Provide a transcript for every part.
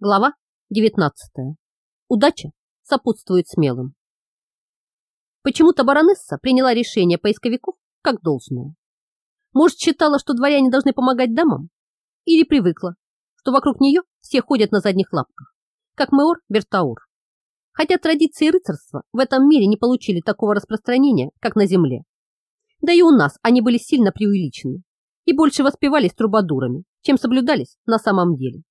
Глава 19. Удача сопутствует смелым. Почему-то баронесса приняла решение поисковиков как должное. Может, считала, что дворяне должны помогать дамам? Или привыкла, что вокруг нее все ходят на задних лапках, как Меор Бертаур. Хотя традиции рыцарства в этом мире не получили такого распространения, как на земле. Да и у нас они были сильно преувеличены и больше воспевались трубадурами, чем соблюдались на самом деле.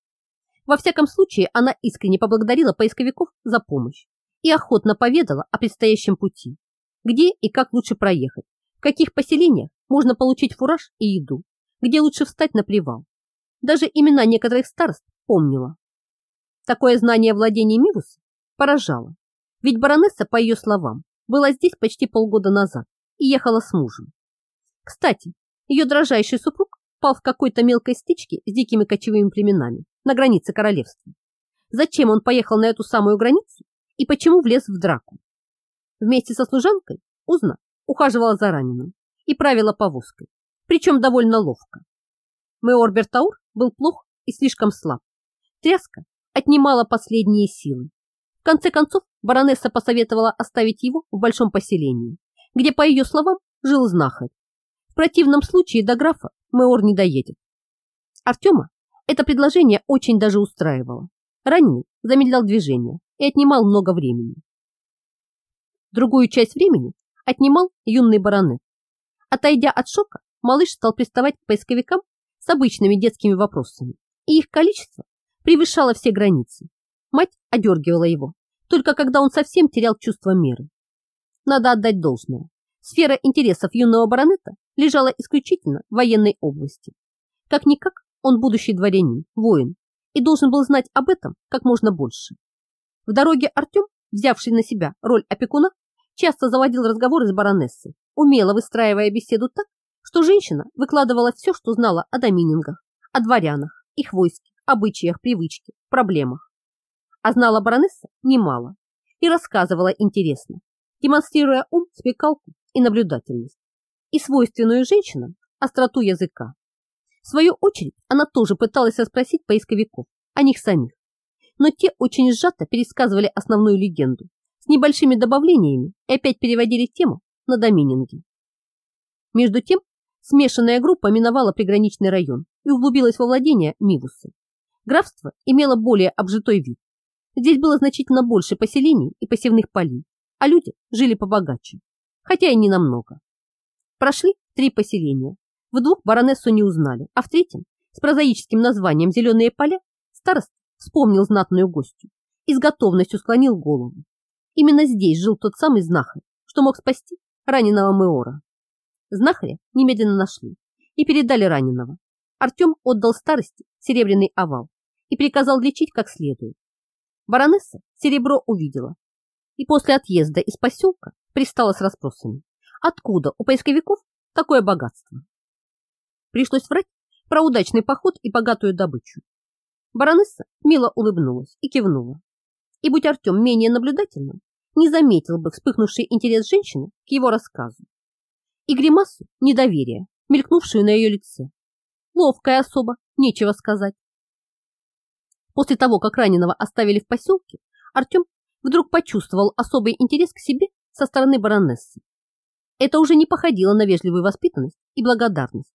Во всяком случае, она искренне поблагодарила поисковиков за помощь и охотно поведала о предстоящем пути, где и как лучше проехать, в каких поселениях можно получить фураж и еду, где лучше встать на привал. Даже имена некоторых старост помнила. Такое знание владений Мивуса поражало, ведь баронесса, по ее словам, была здесь почти полгода назад и ехала с мужем. Кстати, ее дрожайший супруг пал в какой-то мелкой стычке с дикими кочевыми племенами на границе королевства. Зачем он поехал на эту самую границу и почему влез в драку? Вместе со служанкой Узна ухаживала за раненым и правила повозкой, причем довольно ловко. Меор Бертаур был плох и слишком слаб. Тряска отнимала последние силы. В конце концов, баронесса посоветовала оставить его в большом поселении, где, по ее словам, жил знахарь. В противном случае до графа Меор не доедет. Артема это предложение очень даже устраивало. Раненый замедлял движение и отнимал много времени. Другую часть времени отнимал юный баронет. Отойдя от шока, малыш стал приставать к поисковикам с обычными детскими вопросами, и их количество превышало все границы. Мать одергивала его, только когда он совсем терял чувство меры. Надо отдать должное. Сфера интересов юного баронета лежала исключительно в военной области. Как-никак он будущий дворянин, воин, и должен был знать об этом как можно больше. В дороге Артем, взявший на себя роль опекуна, часто заводил разговоры с баронессой, умело выстраивая беседу так, что женщина выкладывала все, что знала о доминингах, о дворянах, их войске, обычаях, привычке, проблемах. А знала баронесса немало и рассказывала интересно, демонстрируя ум, смекалку и наблюдательность, и свойственную женщинам остроту языка. В свою очередь, она тоже пыталась расспросить поисковиков о них самих, но те очень сжато пересказывали основную легенду с небольшими добавлениями и опять переводили тему на домининги. Между тем, смешанная группа миновала приграничный район и углубилась во владение Мивусы. Графство имело более обжитой вид. Здесь было значительно больше поселений и посевных полей, а люди жили побогаче, хотя и не намного. Прошли три поселения, в двух баронессу не узнали, а в третьем, с прозаическим названием «Зеленые поля», старост вспомнил знатную гостью и с готовностью склонил голову. Именно здесь жил тот самый знахарь, что мог спасти раненого Меора. Знахаря немедленно нашли и передали раненого. Артем отдал старости серебряный овал и приказал лечить как следует. Баронесса серебро увидела и после отъезда из поселка пристала с расспросами, откуда у поисковиков такое богатство. Пришлось врать про удачный поход и богатую добычу. Баронесса мило улыбнулась и кивнула. И будь Артем менее наблюдательным, не заметил бы вспыхнувший интерес женщины к его рассказу. И гримасу недоверия, мелькнувшую на ее лице. Ловкая особа, нечего сказать. После того, как раненого оставили в поселке, Артем вдруг почувствовал особый интерес к себе со стороны баронессы. Это уже не походило на вежливую воспитанность и благодарность,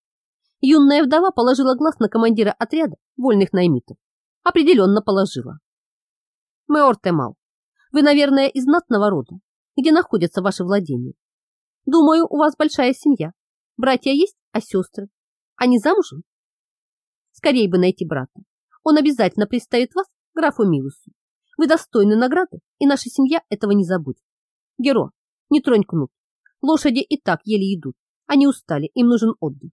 Юная вдова положила глаз на командира отряда вольных наймитов. Определенно положила. Меор Темал, вы, наверное, из знатного рода, где находятся ваши владения. Думаю, у вас большая семья. Братья есть, а сестры? Они замужем? Скорее бы найти брата. Он обязательно представит вас графу Милусу. Вы достойны награды, и наша семья этого не забудет. Геро, не тронь кнут. Лошади и так еле идут. Они устали, им нужен отдых.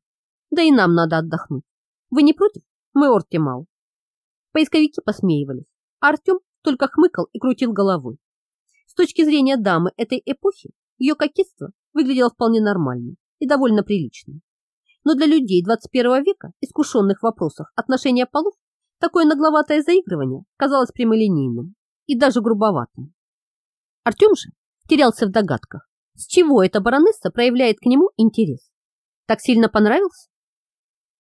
Да и нам надо отдохнуть. Вы не против? Мы Ортемал. Поисковики посмеивались, а Артем только хмыкал и крутил головой. С точки зрения дамы этой эпохи, ее кокетство выглядело вполне нормально и довольно прилично. Но для людей 21 века, искушенных в вопросах отношения полов, такое нагловатое заигрывание казалось прямолинейным и даже грубоватым. Артем же терялся в догадках, с чего эта баронесса проявляет к нему интерес. Так сильно понравился?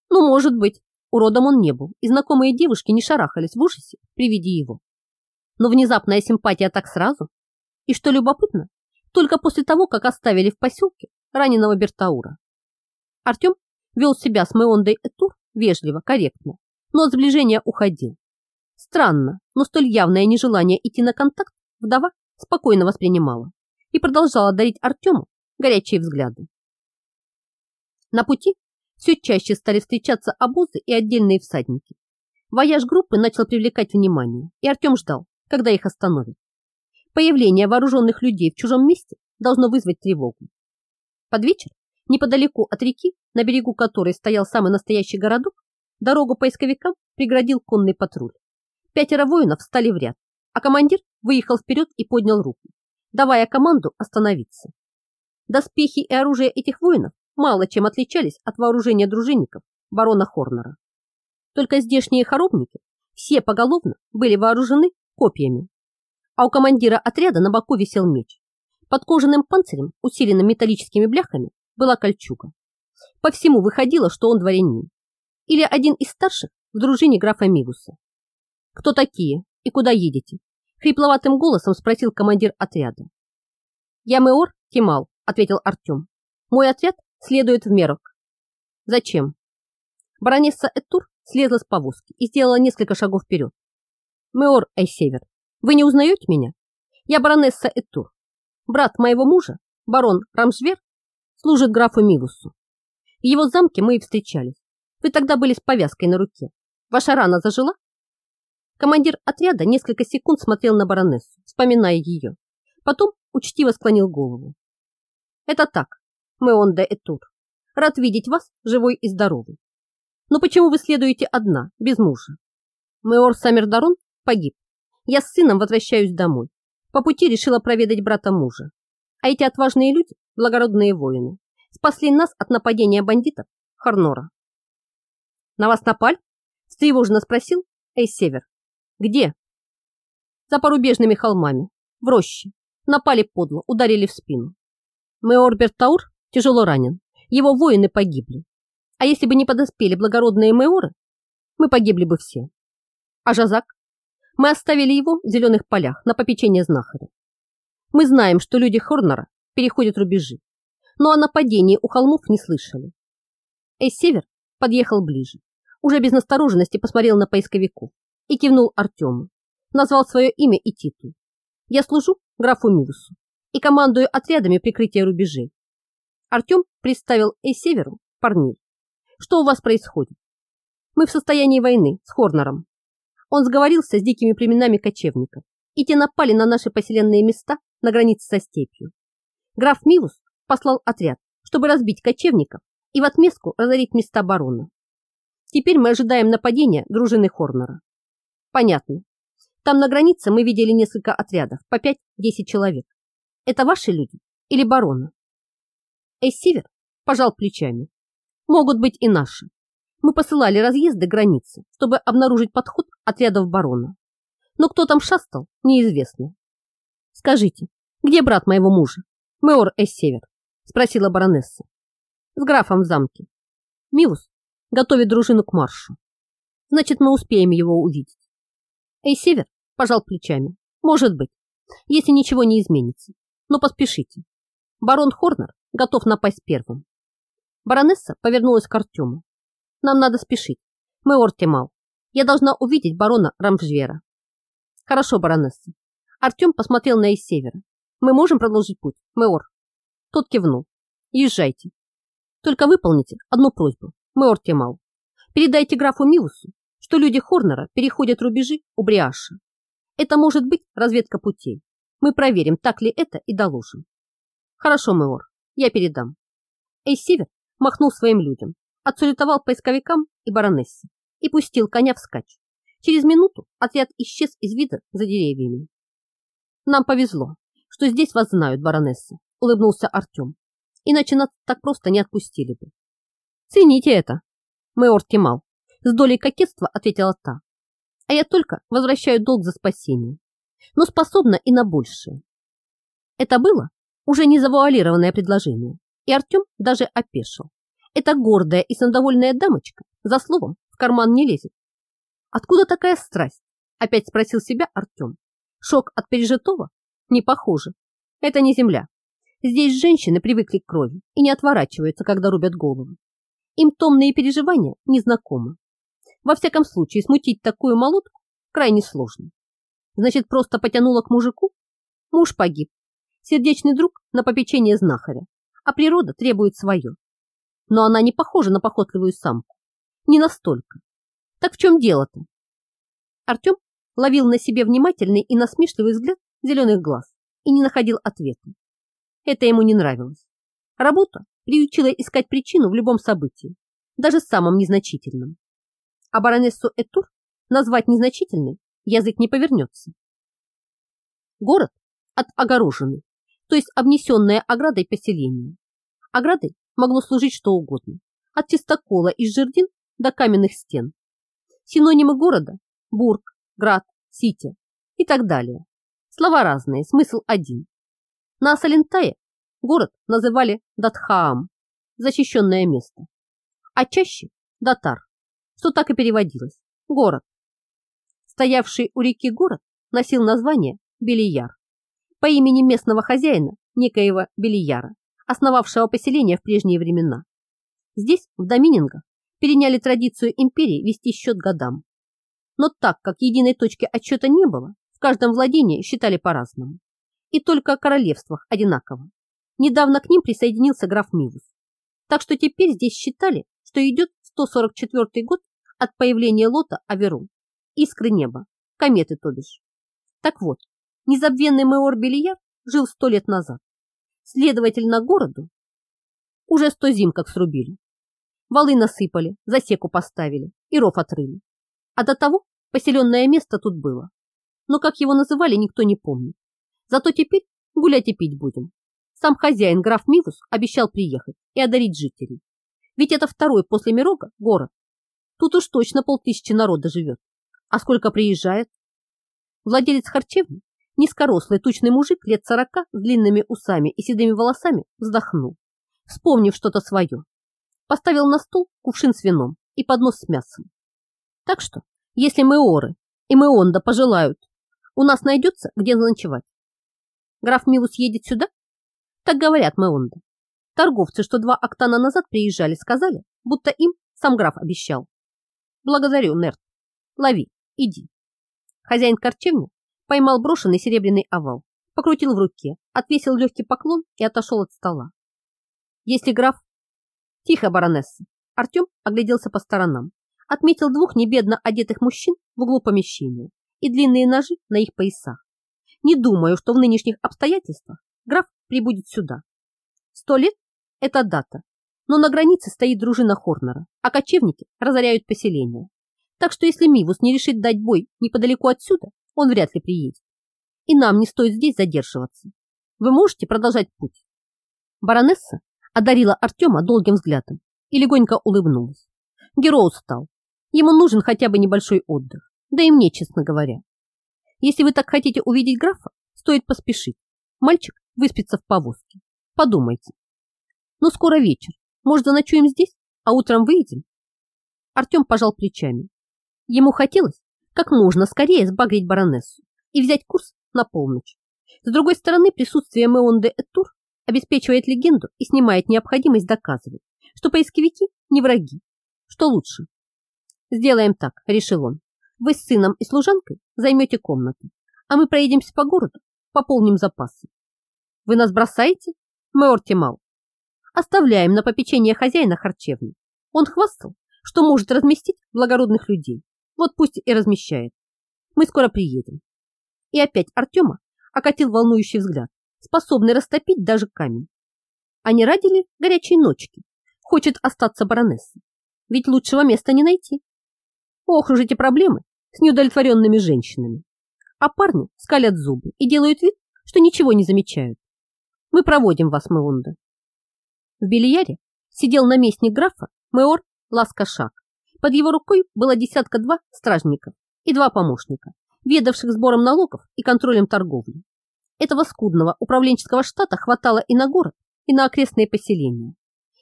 Ну, может быть, Уродом он не был, и знакомые девушки не шарахались в ужасе при виде его. Но внезапная симпатия так сразу. И что любопытно, только после того, как оставили в поселке раненого Бертаура. Артем вел себя с Меондой Этур вежливо, корректно, но от сближения уходил. Странно, но столь явное нежелание идти на контакт вдова спокойно воспринимала и продолжала дарить Артему горячие взгляды. На пути все чаще стали встречаться обозы и отдельные всадники. Вояж группы начал привлекать внимание, и Артем ждал, когда их остановят. Появление вооруженных людей в чужом месте должно вызвать тревогу. Под вечер, неподалеку от реки, на берегу которой стоял самый настоящий городок, дорогу поисковикам преградил конный патруль. Пятеро воинов встали в ряд, а командир выехал вперед и поднял руку, давая команду остановиться. Доспехи и оружие этих воинов мало чем отличались от вооружения дружинников барона Хорнера. Только здешние хоробники все поголовно были вооружены копьями, а у командира отряда на боку висел меч. Под кожаным панцирем, усиленным металлическими бляхами, была кольчуга. По всему выходило, что он дворянин. Или один из старших в дружине графа Мивуса. «Кто такие и куда едете?» Хрипловатым голосом спросил командир отряда. «Я Меор Кемал», — ответил Артем. «Мой отряд следует в Мерок». «Зачем?» Баронесса Эттур слезла с повозки и сделала несколько шагов вперед. «Меор Эйсевер, вы не узнаете меня? Я баронесса Эттур. Брат моего мужа, барон Рамшвер, служит графу Мивусу. В его замке мы и встречались. Вы тогда были с повязкой на руке. Ваша рана зажила?» Командир отряда несколько секунд смотрел на баронессу, вспоминая ее. Потом учтиво склонил голову. «Это так, Меон де Этур. Рад видеть вас живой и здоровой. Но почему вы следуете одна, без мужа? Меор Самердарон погиб. Я с сыном возвращаюсь домой. По пути решила проведать брата мужа. А эти отважные люди, благородные воины, спасли нас от нападения бандитов Харнора. На вас напали? Встревоженно спросил Эй Север. Где? За порубежными холмами, в роще. Напали подло, ударили в спину. Меор Бертаур тяжело ранен. Его воины погибли. А если бы не подоспели благородные Меоры, мы погибли бы все. А Жазак? Мы оставили его в зеленых полях на попечение знахаря. Мы знаем, что люди Хорнера переходят рубежи, но о нападении у холмов не слышали. Эй, север подъехал ближе, уже без настороженности посмотрел на поисковиков и кивнул Артему. Назвал свое имя и титул. Я служу графу Мивусу и командую отрядами прикрытия рубежей. Артем представил Эйсеверу парней. Что у вас происходит? Мы в состоянии войны с Хорнером. Он сговорился с дикими племенами кочевников, и те напали на наши поселенные места на границе со степью. Граф Мивус послал отряд, чтобы разбить кочевников и в отместку разорить места барона. Теперь мы ожидаем нападения дружины Хорнера. Понятно. Там на границе мы видели несколько отрядов, по 5-10 человек. Это ваши люди или барона? Эссивер пожал плечами. Могут быть и наши. Мы посылали разъезды границы, чтобы обнаружить подход отрядов барона. Но кто там шастал, неизвестно. Скажите, где брат моего мужа, Меор Эссевер? Спросила баронесса. С графом в замке. Мивус готовит дружину к маршу. Значит, мы успеем его увидеть. Эй, Север пожал плечами. Может быть, если ничего не изменится. Но поспешите. Барон Хорнер готов напасть первым. Баронесса повернулась к Артему. Нам надо спешить. Мы Ортемал. Я должна увидеть барона Рамжвера. Хорошо, баронесса. Артем посмотрел на из севера. Мы можем продолжить путь, Мэор. Тот кивнул. Езжайте. Только выполните одну просьбу, Мэор Темал. Передайте графу Мивусу, что люди Хорнера переходят рубежи у Бриаша. Это может быть разведка путей. Мы проверим, так ли это, и доложим. Хорошо, Мэор, я передам. Эйсивер махнул своим людям, отсулетовал поисковикам и баронессе и пустил коня вскачь. Через минуту отряд исчез из вида за деревьями. Нам повезло, что здесь вас знают, баронесса, улыбнулся Артем. Иначе нас так просто не отпустили бы. Цените это, Мэор Кемал. С долей кокетства ответила та. А я только возвращаю долг за спасение, но способна и на большее. Это было уже не завуалированное предложение, и Артем даже опешил. Эта гордая и самодовольная дамочка за словом в карман не лезет. Откуда такая страсть? Опять спросил себя Артем. Шок от пережитого? Не похоже. Это не земля. Здесь женщины привыкли к крови и не отворачиваются, когда рубят голову. Им томные переживания незнакомы. Во всяком случае, смутить такую молотку крайне сложно. Значит, просто потянула к мужику? Муж погиб. Сердечный друг на попечение знахаря, а природа требует свое. Но она не похожа на похотливую самку. Не настолько. Так в чем дело-то? Артем ловил на себе внимательный и насмешливый взгляд зеленых глаз и не находил ответа. Это ему не нравилось. Работа приучила искать причину в любом событии, даже самом незначительном. А баронессу Этур назвать незначительной язык не повернется. Город от огороженный, то есть обнесенное оградой поселение. Оградой могло служить что угодно, от чистокола из жердин до каменных стен. Синонимы города – Бург, Град, Сити и так далее. Слова разные, смысл один. На Асалентае город называли Датхаам, защищенное место, а чаще Датар, что так и переводилось – город. Стоявший у реки город носил название Белияр по имени местного хозяина, некоего Белияра, основавшего поселение в прежние времена. Здесь, в Доминингах, переняли традицию империи вести счет годам. Но так как единой точки отсчета не было, в каждом владении считали по-разному. И только о королевствах одинаково. Недавно к ним присоединился граф Мивус. Так что теперь здесь считали, что идет 144 год от появления лота Аверу, искры неба, кометы то бишь. Так вот, незабвенный Меор Бельяр жил сто лет назад. Следовательно, городу уже сто зим как срубили. Валы насыпали, засеку поставили и ров отрыли. А до того поселенное место тут было. Но как его называли, никто не помнит. Зато теперь гулять и пить будем. Сам хозяин, граф Мивус, обещал приехать и одарить жителей. Ведь это второй после Мирога город. Тут уж точно полтысячи народа живет. А сколько приезжает? Владелец харчевни, низкорослый тучный мужик лет сорока с длинными усами и седыми волосами, вздохнул, вспомнив что-то свое. Поставил на стол кувшин с вином и поднос с мясом. Так что, если мы оры и мы онда пожелают, у нас найдется, где ночевать. Граф Милус едет сюда? Так говорят мы онда. Торговцы, что два октана назад приезжали, сказали, будто им сам граф обещал. Благодарю, Нерт. Лови, иди. Хозяин корчевни поймал брошенный серебряный овал, покрутил в руке, отвесил легкий поклон и отошел от стола. Если граф... Тихо, баронесса. Артем огляделся по сторонам, отметил двух небедно одетых мужчин в углу помещения и длинные ножи на их поясах. Не думаю, что в нынешних обстоятельствах граф прибудет сюда. Сто лет – это дата, но на границе стоит дружина Хорнера, а кочевники разоряют поселение. Так что если Мивус не решит дать бой неподалеку отсюда, он вряд ли приедет. И нам не стоит здесь задерживаться. Вы можете продолжать путь. Баронесса одарила Артема долгим взглядом и легонько улыбнулась. Герой устал. Ему нужен хотя бы небольшой отдых. Да и мне, честно говоря. Если вы так хотите увидеть графа, стоит поспешить. Мальчик выспится в повозке. Подумайте. Но скоро вечер. Может, заночуем здесь, а утром выйдем? Артем пожал плечами. Ему хотелось как можно скорее сбагрить баронессу и взять курс на полночь. С другой стороны, присутствие Меон де Этур обеспечивает легенду и снимает необходимость доказывать, что поисковики не враги. Что лучше? Сделаем так, решил он. Вы с сыном и служанкой займете комнаты, а мы проедемся по городу, пополним запасы. Вы нас бросаете? Меор Тимал. Оставляем на попечение хозяина харчевни. Он хвастал, что может разместить благородных людей. Вот пусть и размещает. Мы скоро приедем. И опять Артема окатил волнующий взгляд, способный растопить даже камень. А не ради ли горячей ночки? Хочет остаться баронесса. Ведь лучшего места не найти. Ох уж эти проблемы с неудовлетворенными женщинами. А парни скалят зубы и делают вид, что ничего не замечают. Мы проводим вас, Меунда. В бильяре сидел наместник графа Меор Ласкашак. Под его рукой было десятка-два стражников и два помощника, ведавших сбором налогов и контролем торговли. Этого скудного управленческого штата хватало и на город, и на окрестные поселения.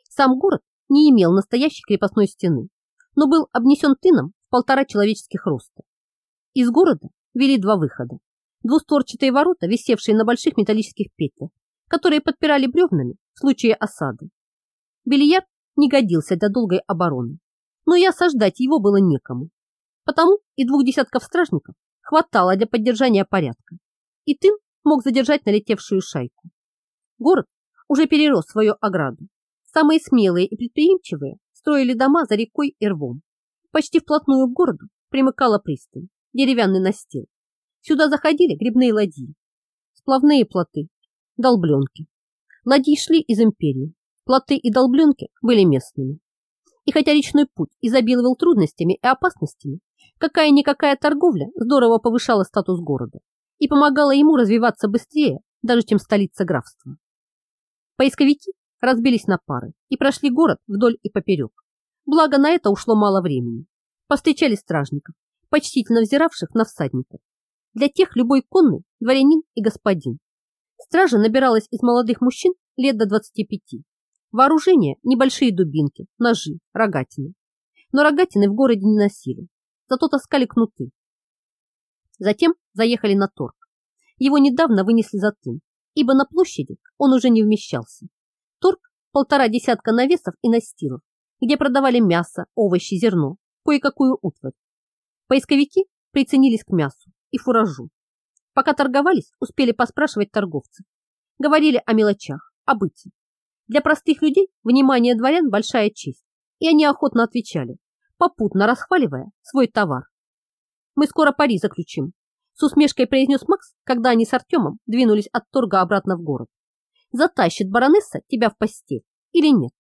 Сам город не имел настоящей крепостной стены, но был обнесен тыном в полтора человеческих роста. Из города вели два выхода. Двустворчатые ворота, висевшие на больших металлических петлях, которые подпирали бревнами в случае осады. Бильярд не годился для долгой обороны, но и осаждать его было некому. Потому и двух десятков стражников хватало для поддержания порядка, и Тын мог задержать налетевшую шайку. Город уже перерос свою ограду. Самые смелые и предприимчивые строили дома за рекой и рвом. Почти вплотную к городу примыкала пристань, деревянный настил. Сюда заходили грибные ладьи, сплавные плоты, долбленки. Ладьи шли из империи, плоты и долбленки были местными. И хотя речной путь изобиловал трудностями и опасностями, какая-никакая торговля здорово повышала статус города и помогала ему развиваться быстрее, даже чем столица графства. Поисковики разбились на пары и прошли город вдоль и поперек. Благо на это ушло мало времени. Повстречали стражников, почтительно взиравших на всадников. Для тех любой конный – дворянин и господин. Стража набиралась из молодых мужчин лет до 25. Вооружение – небольшие дубинки, ножи, рогатины. Но рогатины в городе не носили, зато таскали кнуты. Затем заехали на торг. Его недавно вынесли за тын, ибо на площади он уже не вмещался. Торг – полтора десятка навесов и настилов, где продавали мясо, овощи, зерно, кое-какую утварь. Поисковики приценились к мясу и фуражу. Пока торговались, успели поспрашивать торговцев. Говорили о мелочах, о быте. Для простых людей внимание дворян – большая честь, и они охотно отвечали, попутно расхваливая свой товар. «Мы скоро пари заключим», – с усмешкой произнес Макс, когда они с Артемом двинулись от торга обратно в город. «Затащит баронесса тебя в постель или нет?»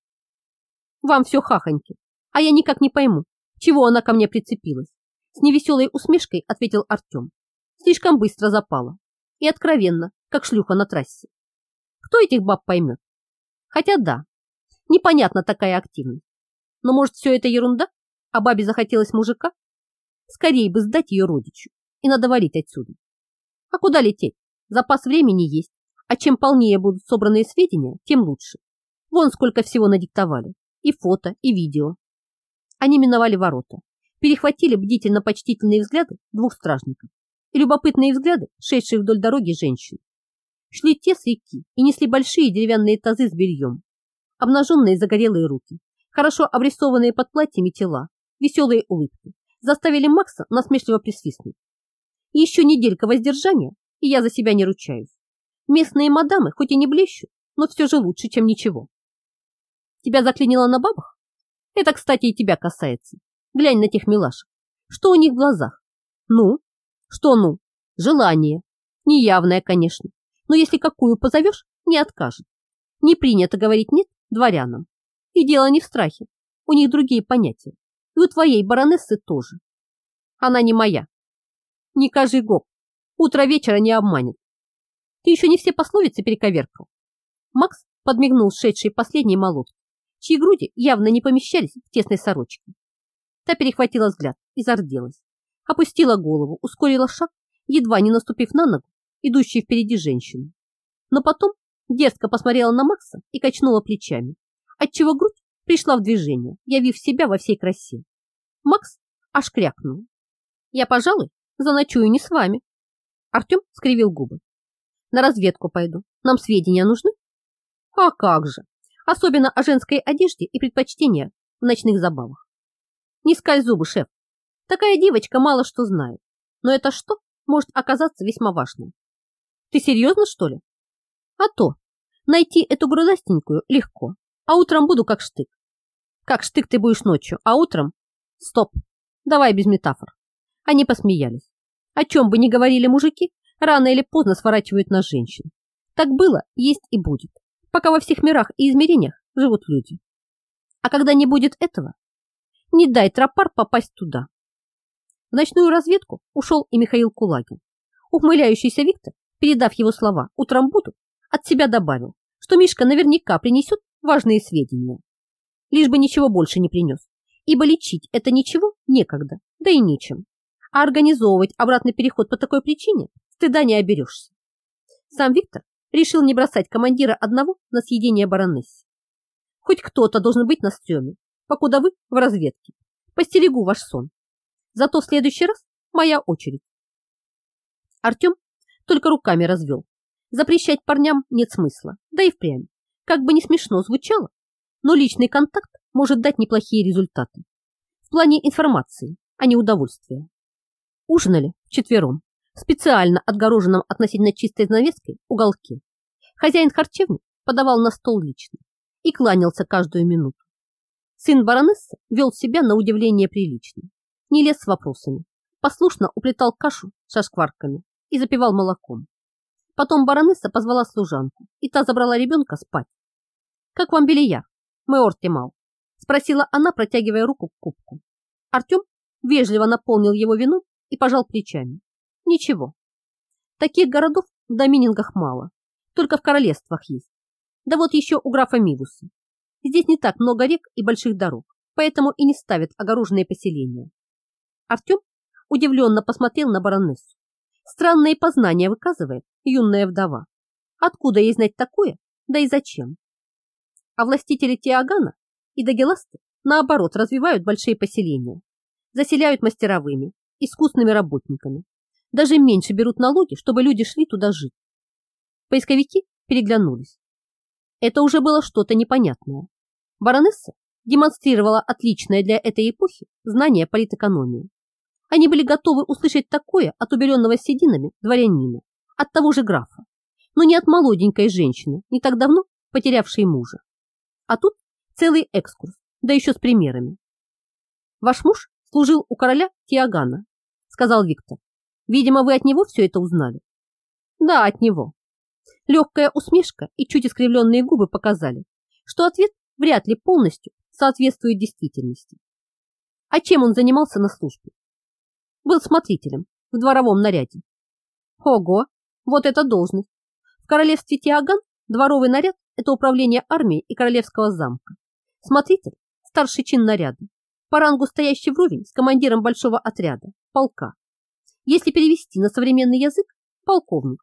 «Вам все хахоньки, а я никак не пойму, чего она ко мне прицепилась?» С невеселой усмешкой ответил Артем. Слишком быстро запала и откровенно, как шлюха на трассе. Кто этих баб поймет? Хотя да, непонятна такая активность. Но может все это ерунда? А бабе захотелось мужика? Скорее бы сдать ее родичу и надо валить отсюда. А куда лететь? Запас времени есть, а чем полнее будут собранные сведения, тем лучше. Вон сколько всего надиктовали. И фото, и видео. Они миновали ворота, перехватили бдительно-почтительные взгляды двух стражников и любопытные взгляды, шедшие вдоль дороги женщин. Шли те с реки и несли большие деревянные тазы с бельем. Обнаженные загорелые руки, хорошо обрисованные под платьями тела, веселые улыбки заставили Макса насмешливо присвистнуть. Еще неделька воздержания, и я за себя не ручаюсь. Местные мадамы хоть и не блещут, но все же лучше, чем ничего. Тебя заклинило на бабах? Это, кстати, и тебя касается. Глянь на тех милашек. Что у них в глазах? Ну? Что ну? Желание. Неявное, конечно. Но если какую позовешь, не откажет. Не принято говорить «нет» дворянам. И дело не в страхе. У них другие понятия. И у твоей баронессы тоже. Она не моя. Не кажи гоп. Утро вечера не обманет. Ты еще не все пословицы перековеркал. Макс подмигнул шедшей последней молотки, чьи груди явно не помещались в тесной сорочке. Та перехватила взгляд и зарделась. Опустила голову, ускорила шаг, едва не наступив на ногу, идущей впереди женщину. Но потом дерзко посмотрела на Макса и качнула плечами, отчего грудь пришла в движение, явив себя во всей красе. Макс аж крякнул. «Я, пожалуй, заночую не с вами». Артем скривил губы. «На разведку пойду. Нам сведения нужны?» «А как же! Особенно о женской одежде и предпочтениях в ночных забавах. Не скаль зубы, шеф. Такая девочка мало что знает, но это что может оказаться весьма важным. Ты серьезно, что ли? А то. Найти эту грудастенькую легко, а утром буду как штык. Как штык ты будешь ночью, а утром... Стоп, давай без метафор. Они посмеялись. О чем бы ни говорили мужики, рано или поздно сворачивают на женщин. Так было, есть и будет, пока во всех мирах и измерениях живут люди. А когда не будет этого, не дай тропар попасть туда. В ночную разведку ушел и Михаил Кулагин. Ухмыляющийся Виктор, передав его слова «утром буду», от себя добавил, что Мишка наверняка принесет важные сведения. Лишь бы ничего больше не принес, ибо лечить это ничего некогда, да и нечем. А организовывать обратный переход по такой причине стыда не оберешься. Сам Виктор решил не бросать командира одного на съедение баронессе. Хоть кто-то должен быть на стреме, покуда вы в разведке. Постерегу ваш сон. Зато в следующий раз моя очередь. Артем только руками развел. Запрещать парням нет смысла, да и впрямь. Как бы не смешно звучало, но личный контакт может дать неплохие результаты. В плане информации, а не удовольствия. Ужинали вчетвером, в специально отгороженном относительно чистой занавеской уголке. Хозяин харчевни подавал на стол лично и кланялся каждую минуту. Сын баронессы вел себя на удивление прилично, не лез с вопросами, послушно уплетал кашу со шкварками и запивал молоком. Потом баронесса позвала служанку, и та забрала ребенка спать. «Как вам белья, мэор Тимал?» – спросила она, протягивая руку к кубку. Артем вежливо наполнил его вином и пожал плечами. «Ничего. Таких городов в доминингах мало, только в королевствах есть. Да вот еще у графа Мивуса. Здесь не так много рек и больших дорог, поэтому и не ставят огороженные поселения». Артем удивленно посмотрел на баронессу. Странные познания выказывает юная вдова. Откуда ей знать такое, да и зачем? А властители Тиагана и Дагеласты, наоборот, развивают большие поселения, заселяют мастеровыми, искусными работниками, даже меньше берут налоги, чтобы люди шли туда жить. Поисковики переглянулись. Это уже было что-то непонятное. Баронесса демонстрировала отличное для этой эпохи знание политэкономии. Они были готовы услышать такое от убеленного сединами дворянина, от того же графа, но не от молоденькой женщины, не так давно потерявшей мужа. А тут целый экскурс, да еще с примерами. Ваш муж служил у короля Тиагана, сказал Виктор. Видимо, вы от него все это узнали. Да, от него. Легкая усмешка и чуть искривленные губы показали, что ответ вряд ли полностью соответствует действительности. А чем он занимался на службе? Был смотрителем в дворовом наряде. Ого, вот это должность. В королевстве Тиаган дворовый наряд – это управление армией и королевского замка. Смотритель – старший чин наряда, по рангу стоящий вровень с командиром большого отряда, полка. Если перевести на современный язык – полковник.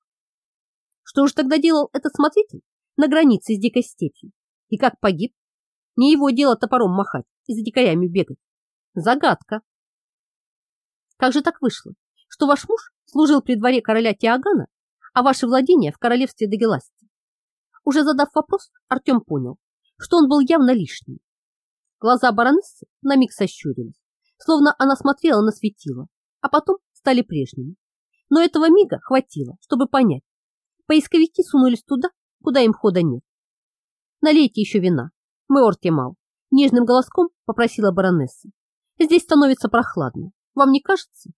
Что же тогда делал этот смотритель на границе с дикой степью? И как погиб? Не его дело топором махать и за дикарями бегать. Загадка. Как же так вышло, что ваш муж служил при дворе короля Тиагана, а ваши владения в королевстве Дагеласти? Уже задав вопрос, Артем понял, что он был явно лишним. Глаза баронессы на миг сощурились, словно она смотрела на светило, а потом стали прежними. Но этого мига хватило, чтобы понять. Поисковики сунулись туда, куда им хода нет. Налейте еще вина. Мы Ортемал. Нежным голоском попросила баронесса. Здесь становится прохладно. Вам не кажется?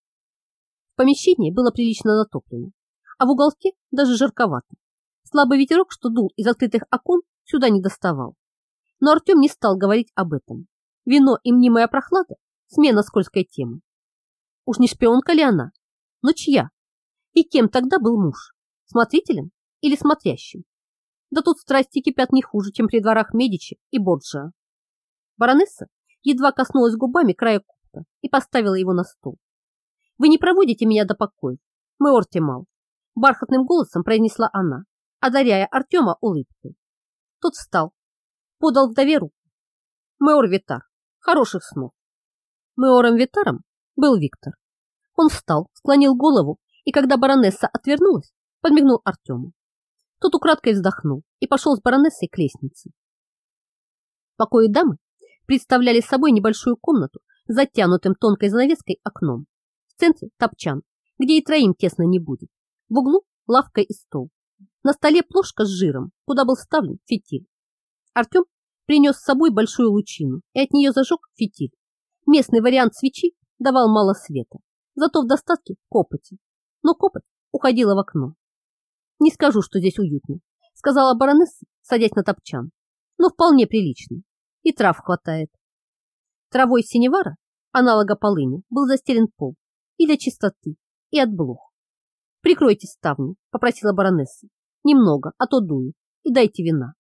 Помещение было прилично натоплено, а в уголке даже жарковато. Слабый ветерок, что дул из открытых окон, сюда не доставал. Но Артем не стал говорить об этом. Вино и мнимая прохлада – смена скользкой темы. Уж не шпионка ли она? Но чья? И кем тогда был муж? Смотрителем или смотрящим? Да тут страсти кипят не хуже, чем при дворах Медичи и Борджиа. Баронесса едва коснулась губами края кубка и поставила его на стол. Вы не проводите меня до покоя, мы Ортимал, бархатным голосом произнесла она, одаряя Артема улыбкой. Тот встал, подал вдове руку. Мэор Витар, хороших снов. Мэором Витаром был Виктор. Он встал, склонил голову, и когда баронесса отвернулась, подмигнул Артему. Тот украдкой вздохнул и пошел с баронессой к лестнице. Покои дамы представляли собой небольшую комнату затянутым тонкой занавеской окном. В центре топчан, где и троим тесно не будет. В углу лавка и стол. На столе плошка с жиром, куда был вставлен фитиль. Артем принес с собой большую лучину и от нее зажег фитиль. Местный вариант свечи давал мало света, зато в достатке копоти. Но копоть уходила в окно. Не скажу, что здесь уютно, сказала баронесса, садясь на топчан, но вполне прилично. И трав хватает. Травой синевара, аналога полыни, был застелен пол, и для чистоты, и от блох. «Прикройте ставни», — попросила баронесса. «Немного, а то дует, и дайте вина».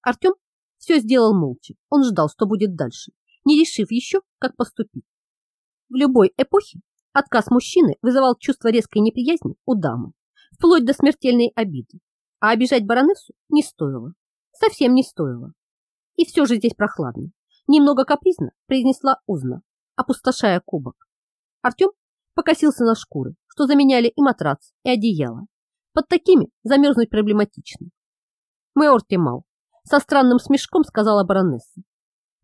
Артем все сделал молча. Он ждал, что будет дальше, не решив еще, как поступить. В любой эпохе отказ мужчины вызывал чувство резкой неприязни у дамы, вплоть до смертельной обиды. А обижать баронессу не стоило. Совсем не стоило. И все же здесь прохладно. Немного капризно произнесла Узна, опустошая кубок. Артем покосился на шкуры, что заменяли и матрац, и одеяло. Под такими замерзнуть проблематично. Мэор Темал со странным смешком сказала баронесса.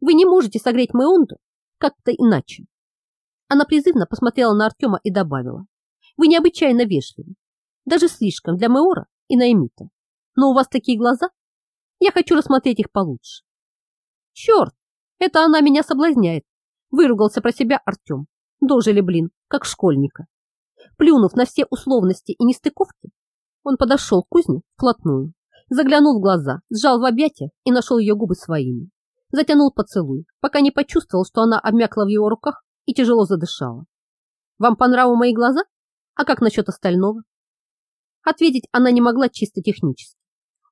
Вы не можете согреть Мэонду как-то иначе. Она призывно посмотрела на Артема и добавила. Вы необычайно вежливы. Даже слишком для Мэора и Наймита. Но у вас такие глаза. Я хочу рассмотреть их получше. Черт, это она меня соблазняет. Выругался про себя Артем. Дожили, блин, как школьника. Плюнув на все условности и нестыковки, он подошел к кузне вплотную, заглянул в глаза, сжал в объятия и нашел ее губы своими. Затянул поцелуй, пока не почувствовал, что она обмякла в его руках и тяжело задышала. «Вам по мои глаза? А как насчет остального?» Ответить она не могла чисто технически.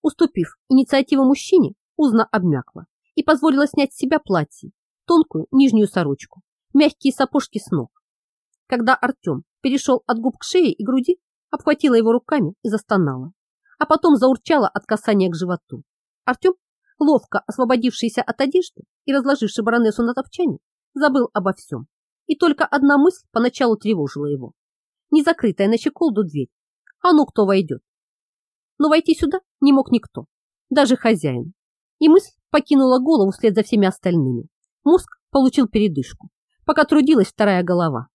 Уступив инициативу мужчине, узно обмякла и позволила снять с себя платье, тонкую нижнюю сорочку, мягкие сапожки с ног. Когда Артем перешел от губ к шее и груди, обхватила его руками и застонала, а потом заурчала от касания к животу. Артем, ловко освободившийся от одежды и разложивший баронессу на топчане, забыл обо всем. И только одна мысль поначалу тревожила его. Незакрытая на щеколду дверь. А ну кто войдет? Но войти сюда не мог никто, даже хозяин. И мысль покинула голову вслед за всеми остальными. Мозг получил передышку, пока трудилась вторая голова.